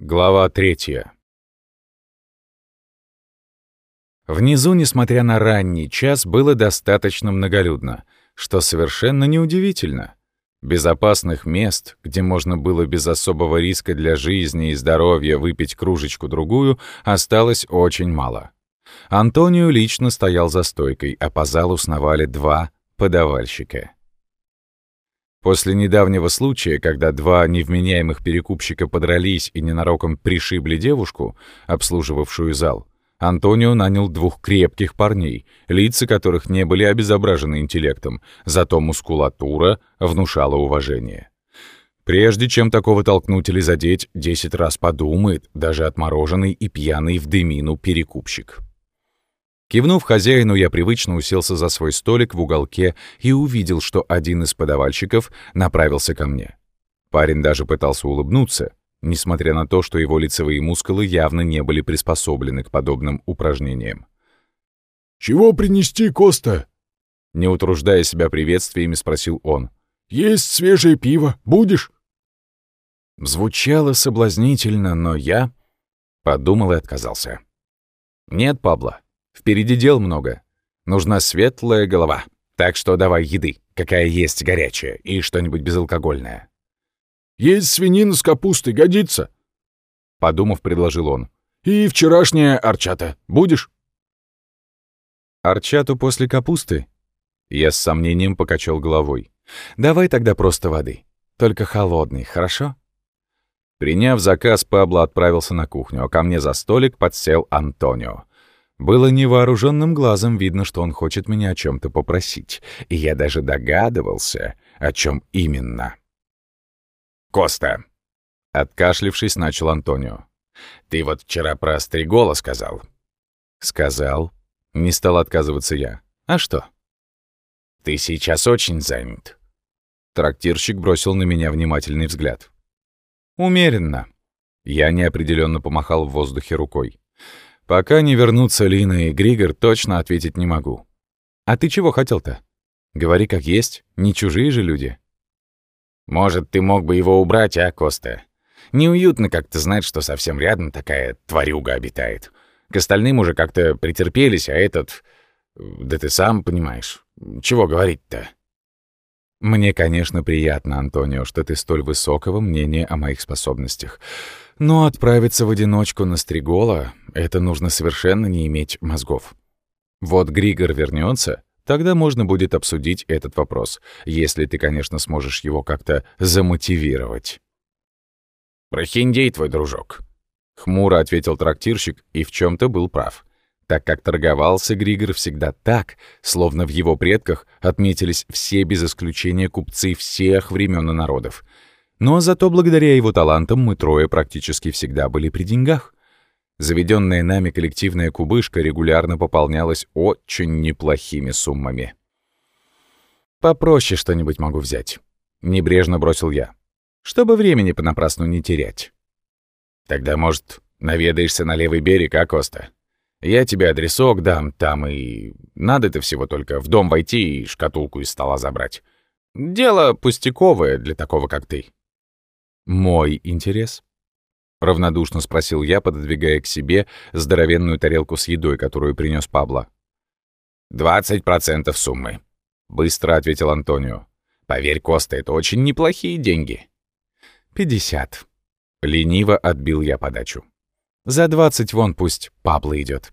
Глава третья. Внизу, несмотря на ранний час, было достаточно многолюдно, что совершенно неудивительно. Безопасных мест, где можно было без особого риска для жизни и здоровья выпить кружечку-другую, осталось очень мало. Антонио лично стоял за стойкой, а по залу сновали два подавальщика. После недавнего случая, когда два невменяемых перекупщика подрались и ненароком пришибли девушку, обслуживавшую зал, Антонио нанял двух крепких парней, лица которых не были обезображены интеллектом, зато мускулатура внушала уважение. Прежде чем такого толкнуть или задеть, десять раз подумает даже отмороженный и пьяный в дымину перекупщик. Кивнув хозяину, я привычно уселся за свой столик в уголке и увидел, что один из подавальщиков направился ко мне. Парень даже пытался улыбнуться, несмотря на то, что его лицевые мускулы явно не были приспособлены к подобным упражнениям. «Чего принести, Коста?» Не утруждая себя приветствиями, спросил он. «Есть свежее пиво. Будешь?» Звучало соблазнительно, но я подумал и отказался. «Нет, Пабло, Впереди дел много. Нужна светлая голова. Так что давай еды, какая есть горячая, и что-нибудь безалкогольное». «Есть свинина с капустой, годится?» Подумав, предложил он. «И вчерашняя арчата. Будешь?» «Арчату после капусты?» Я с сомнением покачал головой. «Давай тогда просто воды. Только холодный, хорошо?» Приняв заказ, Пабло отправился на кухню, а ко мне за столик подсел Антонио. Было невооруженным глазом видно, что он хочет меня о чем то попросить, и я даже догадывался, о чем именно. «Коста!» — откашлившись, начал Антонио. «Ты вот вчера про Стригола сказал». «Сказал». Не стал отказываться я. «А что?» «Ты сейчас очень занят». Трактирщик бросил на меня внимательный взгляд. «Умеренно». Я неопределенно помахал в воздухе рукой. Пока не вернутся Лина и Григор, точно ответить не могу. А ты чего хотел-то? Говори как есть, не чужие же люди. Может, ты мог бы его убрать, а, Коста? Неуютно как-то знать, что совсем рядом такая тварюга обитает. К остальным уже как-то претерпелись, а этот... Да ты сам понимаешь. Чего говорить-то? Мне, конечно, приятно, Антонио, что ты столь высокого мнения о моих способностях. Но отправиться в одиночку на Стригола — это нужно совершенно не иметь мозгов. Вот Григор вернется, тогда можно будет обсудить этот вопрос, если ты, конечно, сможешь его как-то замотивировать. «Прохиндей твой дружок», — хмуро ответил трактирщик и в чем то был прав, так как торговался Григор всегда так, словно в его предках отметились все без исключения купцы всех времен и народов — но зато благодаря его талантам мы трое практически всегда были при деньгах. Заведенная нами коллективная кубышка регулярно пополнялась очень неплохими суммами. «Попроще что-нибудь могу взять», — небрежно бросил я, чтобы времени понапрасну не терять. «Тогда, может, наведаешься на левый берег, а, Коста? Я тебе адресок дам там, и надо-то всего только в дом войти и шкатулку из стола забрать. Дело пустяковое для такого, как ты». «Мой интерес?» — равнодушно спросил я, пододвигая к себе здоровенную тарелку с едой, которую принес Пабло. «Двадцать процентов суммы», — быстро ответил Антонио. «Поверь, Коста, это очень неплохие деньги». «Пятьдесят». Лениво отбил я подачу. «За двадцать вон пусть Пабло идет.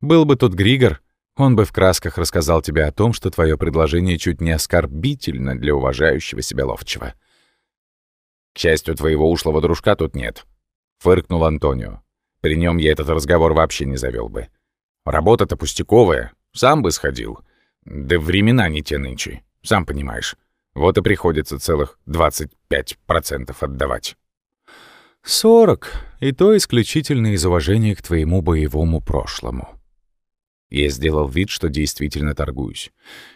Был бы тут Григор, он бы в красках рассказал тебе о том, что твое предложение чуть не оскорбительно для уважающего себя ловчего. К счастью, твоего ушлого дружка тут нет», — фыркнул Антонио. «При нем я этот разговор вообще не завел бы. Работа-то пустяковая, сам бы сходил. Да времена не те нынче, сам понимаешь. Вот и приходится целых 25% отдавать». «Сорок, и то исключительно из уважения к твоему боевому прошлому». Я сделал вид, что действительно торгуюсь.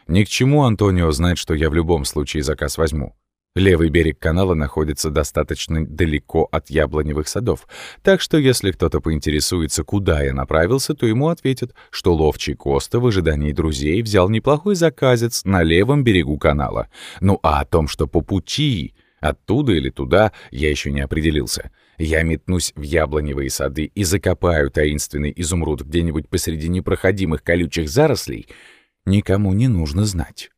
Ни к чему Антонио знать, что я в любом случае заказ возьму. Левый берег канала находится достаточно далеко от яблоневых садов, так что если кто-то поинтересуется, куда я направился, то ему ответят, что ловчий Коста в ожидании друзей взял неплохой заказец на левом берегу канала. Ну а о том, что по пути Оттуда или туда, я еще не определился. Я метнусь в яблоневые сады и закопаю таинственный изумруд где-нибудь посреди непроходимых колючих зарослей, никому не нужно знать.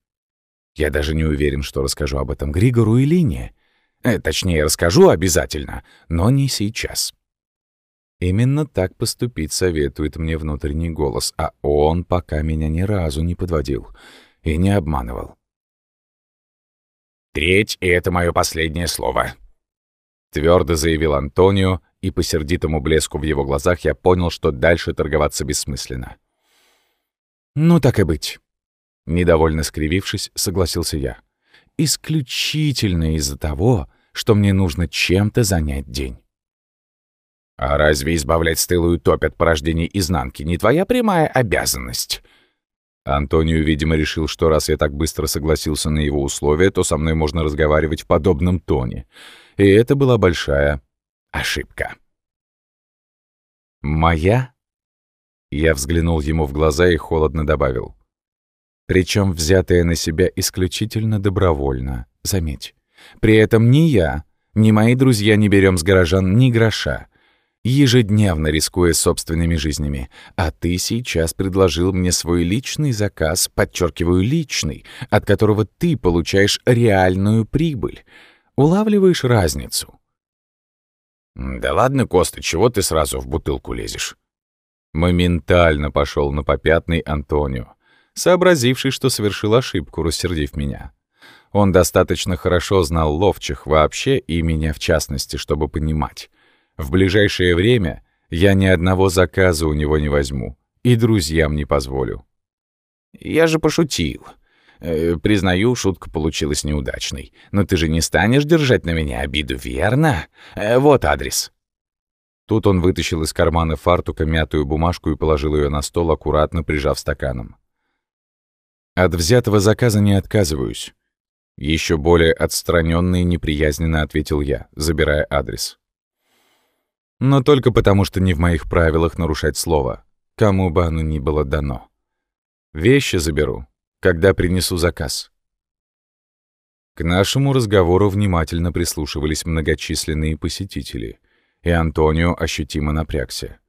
Я даже не уверен, что расскажу об этом Григору и Лине. Э, точнее, расскажу обязательно, но не сейчас. Именно так поступить советует мне внутренний голос, а он пока меня ни разу не подводил и не обманывал. «Треть, и это мое последнее слово», — твердо заявил Антонио, и по сердитому блеску в его глазах я понял, что дальше торговаться бессмысленно. «Ну, так и быть», — недовольно скривившись, согласился я. «Исключительно из-за того, что мне нужно чем-то занять день». «А разве избавлять стылую топь от порождения изнанки не твоя прямая обязанность?» Антонио, видимо, решил, что раз я так быстро согласился на его условия, то со мной можно разговаривать в подобном тоне. И это была большая ошибка. «Моя?» Я взглянул ему в глаза и холодно добавил. Причем взятая на себя исключительно добровольно, заметь. При этом ни я, ни мои друзья не берем с горожан ни гроша ежедневно рискуя собственными жизнями. А ты сейчас предложил мне свой личный заказ, подчеркиваю, личный, от которого ты получаешь реальную прибыль. Улавливаешь разницу? Да ладно, Коста, чего ты сразу в бутылку лезешь? Моментально пошел на попятный Антонио, сообразивший, что совершил ошибку, рассердив меня. Он достаточно хорошо знал ловчих вообще и меня в частности, чтобы понимать. В ближайшее время я ни одного заказа у него не возьму и друзьям не позволю. Я же пошутил. Э, признаю, шутка получилась неудачной. Но ты же не станешь держать на меня обиду, верно? Э, вот адрес. Тут он вытащил из кармана фартука мятую бумажку и положил ее на стол, аккуратно прижав стаканом. От взятого заказа не отказываюсь. Еще более отстраненно и неприязненно ответил я, забирая адрес. Но только потому, что не в моих правилах нарушать слово, кому бы оно ни было дано. Вещи заберу, когда принесу заказ. К нашему разговору внимательно прислушивались многочисленные посетители, и Антонио ощутимо напрягся.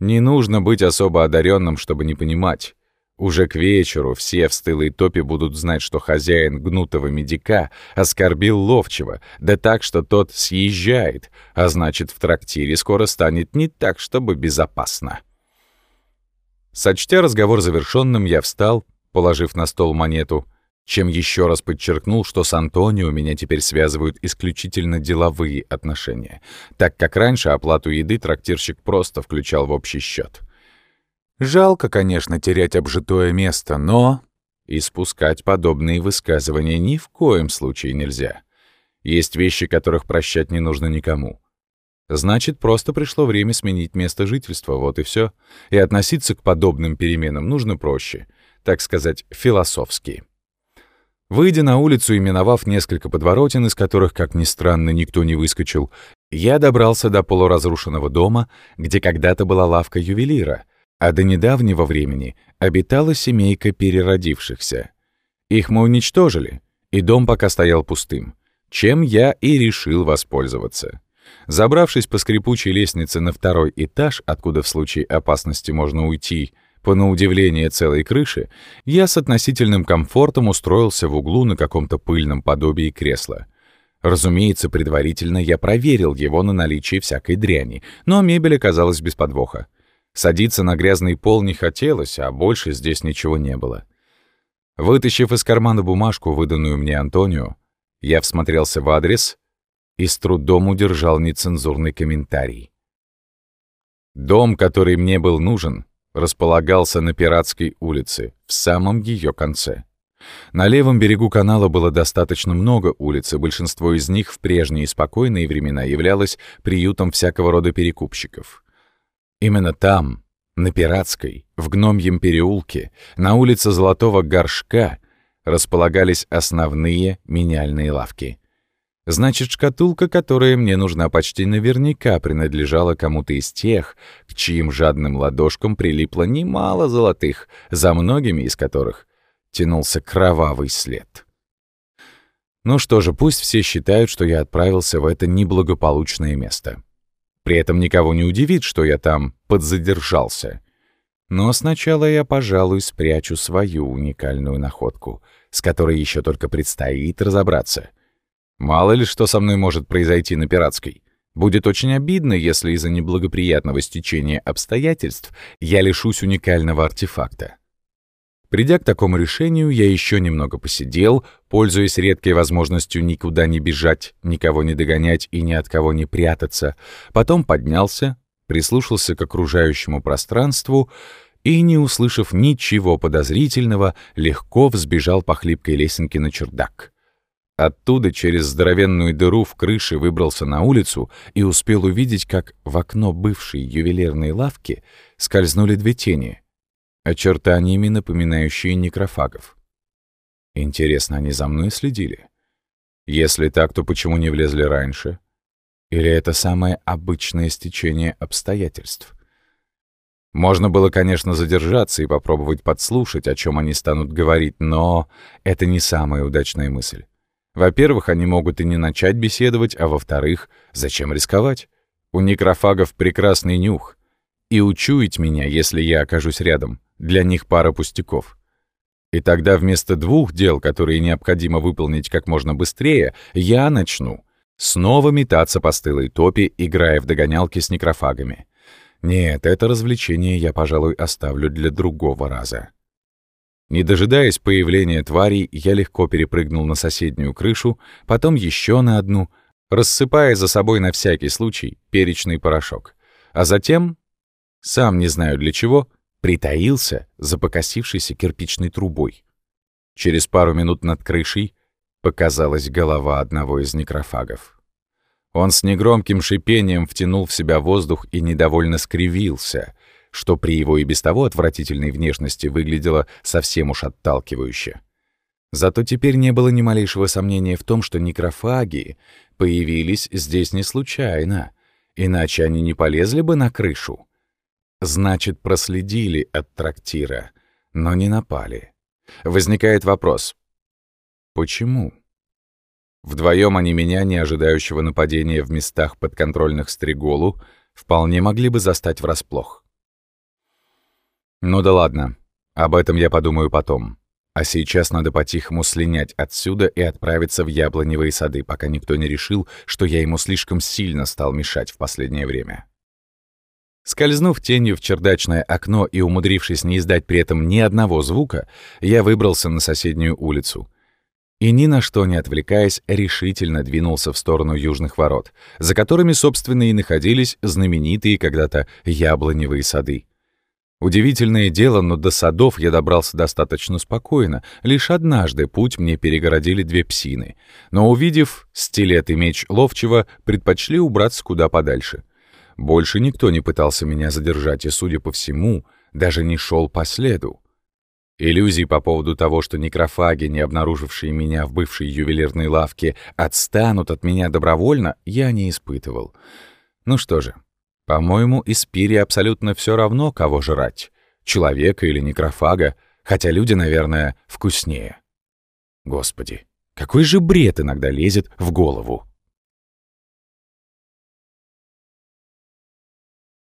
Не нужно быть особо одаренным, чтобы не понимать. Уже к вечеру все в стылой топе будут знать, что хозяин гнутого медика оскорбил ловчего, да так, что тот съезжает, а значит, в трактире скоро станет не так, чтобы безопасно. Сочтя разговор завершенным, я встал, положив на стол монету, чем еще раз подчеркнул, что с Антонио меня теперь связывают исключительно деловые отношения, так как раньше оплату еды трактирщик просто включал в общий счет. Жалко, конечно, терять обжитое место, но испускать подобные высказывания ни в коем случае нельзя. Есть вещи, которых прощать не нужно никому. Значит, просто пришло время сменить место жительства, вот и все. И относиться к подобным переменам нужно проще, так сказать, философски. Выйдя на улицу и миновав несколько подворотен, из которых, как ни странно, никто не выскочил, я добрался до полуразрушенного дома, где когда-то была лавка ювелира — а до недавнего времени обитала семейка переродившихся. Их мы уничтожили, и дом пока стоял пустым, чем я и решил воспользоваться. Забравшись по скрипучей лестнице на второй этаж, откуда в случае опасности можно уйти, по на удивление целой крыши, я с относительным комфортом устроился в углу на каком-то пыльном подобии кресла. Разумеется, предварительно я проверил его на наличие всякой дряни, но мебель оказалась без подвоха. Садиться на грязный пол не хотелось, а больше здесь ничего не было. Вытащив из кармана бумажку, выданную мне Антонио, я всмотрелся в адрес и с трудом удержал нецензурный комментарий. Дом, который мне был нужен, располагался на Пиратской улице, в самом ее конце. На левом берегу канала было достаточно много улиц, и большинство из них в прежние спокойные времена являлось приютом всякого рода перекупщиков. Именно там, на Пиратской, в Гномьем переулке, на улице Золотого Горшка, располагались основные меняльные лавки. Значит, шкатулка, которая мне нужна почти наверняка, принадлежала кому-то из тех, к чьим жадным ладошкам прилипло немало золотых, за многими из которых тянулся кровавый след. Ну что же, пусть все считают, что я отправился в это неблагополучное место. При этом никого не удивит, что я там подзадержался. Но сначала я, пожалуй, спрячу свою уникальную находку, с которой еще только предстоит разобраться. Мало ли что со мной может произойти на пиратской. Будет очень обидно, если из-за неблагоприятного стечения обстоятельств я лишусь уникального артефакта. Придя к такому решению, я еще немного посидел, пользуясь редкой возможностью никуда не бежать, никого не догонять и ни от кого не прятаться. Потом поднялся, прислушался к окружающему пространству и, не услышав ничего подозрительного, легко взбежал по хлипкой лесенке на чердак. Оттуда через здоровенную дыру в крыше выбрался на улицу и успел увидеть, как в окно бывшей ювелирной лавки скользнули две тени — очертаниями напоминающие некрофагов. Интересно, они за мной следили? Если так, то почему не влезли раньше? Или это самое обычное стечение обстоятельств? Можно было, конечно, задержаться и попробовать подслушать, о чем они станут говорить, но это не самая удачная мысль. Во-первых, они могут и не начать беседовать, а во-вторых, зачем рисковать? У некрофагов прекрасный нюх. И учуять меня, если я окажусь рядом, для них пара пустяков. И тогда вместо двух дел, которые необходимо выполнить как можно быстрее, я начну снова метаться по стылой топе, играя в догонялки с некрофагами. Нет, это развлечение я, пожалуй, оставлю для другого раза. Не дожидаясь появления тварей, я легко перепрыгнул на соседнюю крышу, потом еще на одну, рассыпая за собой на всякий случай перечный порошок. А затем, сам не знаю для чего, притаился за покосившейся кирпичной трубой. Через пару минут над крышей показалась голова одного из некрофагов. Он с негромким шипением втянул в себя воздух и недовольно скривился, что при его и без того отвратительной внешности выглядело совсем уж отталкивающе. Зато теперь не было ни малейшего сомнения в том, что некрофаги появились здесь не случайно, иначе они не полезли бы на крышу. Значит, проследили от трактира, но не напали. Возникает вопрос. Почему? Вдвоем они меня, не ожидающего нападения в местах подконтрольных Стриголу, вполне могли бы застать врасплох. Ну да ладно, об этом я подумаю потом. А сейчас надо по-тихому слинять отсюда и отправиться в яблоневые сады, пока никто не решил, что я ему слишком сильно стал мешать в последнее время. Скользнув тенью в чердачное окно и умудрившись не издать при этом ни одного звука, я выбрался на соседнюю улицу. И ни на что не отвлекаясь, решительно двинулся в сторону южных ворот, за которыми, собственно, и находились знаменитые когда-то яблоневые сады. Удивительное дело, но до садов я добрался достаточно спокойно. Лишь однажды путь мне перегородили две псины. Но, увидев стилет и меч ловчего, предпочли убраться куда подальше — больше никто не пытался меня задержать и, судя по всему, даже не шел по следу. Иллюзий по поводу того, что некрофаги, не обнаружившие меня в бывшей ювелирной лавке, отстанут от меня добровольно, я не испытывал. Ну что же, по-моему, Испире абсолютно все равно, кого жрать, человека или некрофага, хотя люди, наверное, вкуснее. Господи, какой же бред иногда лезет в голову.